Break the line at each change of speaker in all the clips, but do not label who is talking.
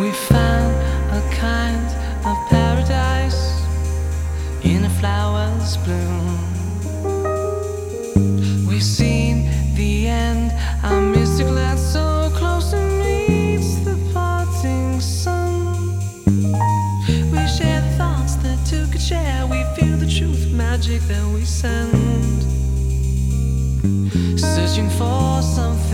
We found a kind of paradise in the flower's bloom. We've seen the end, our mystic light so close and meet the parting sun. We share thoughts that two could share, we feel the truth, magic that we send. Searching for something.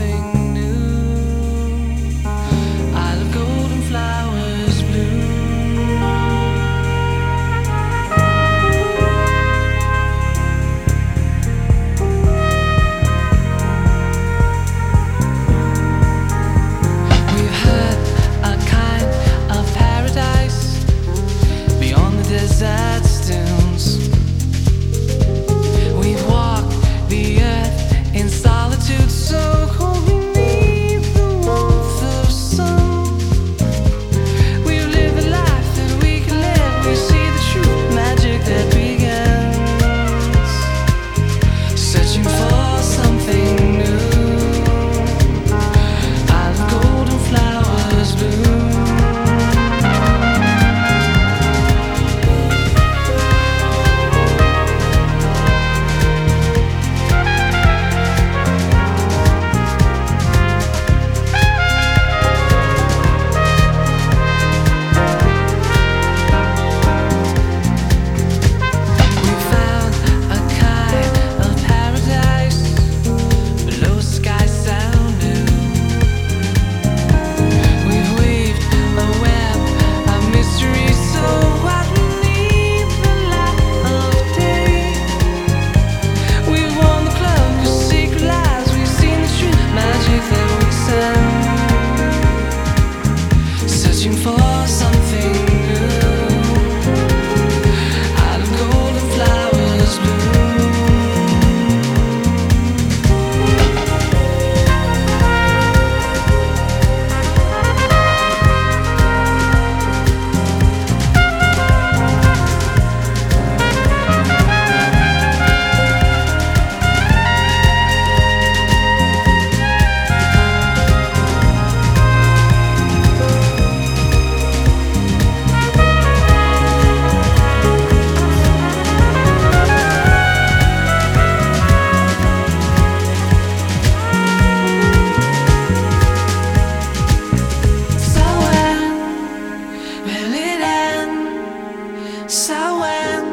when?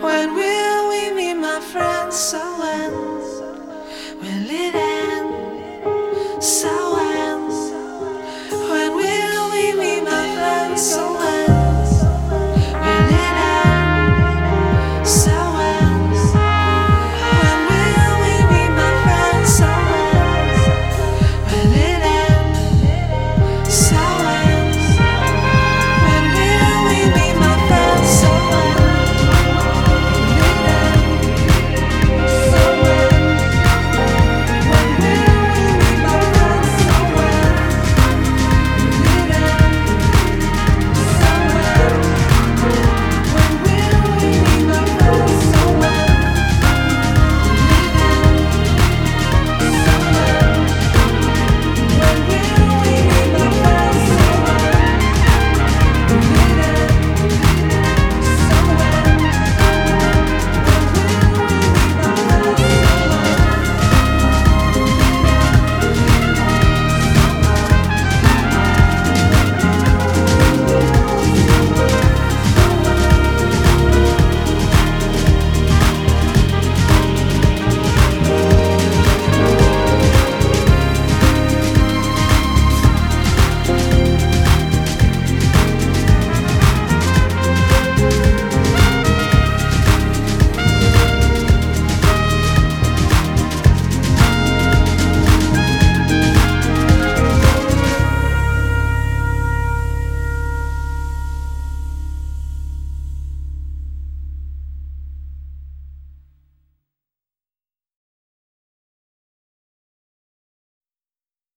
When will we meet, my friends? So when?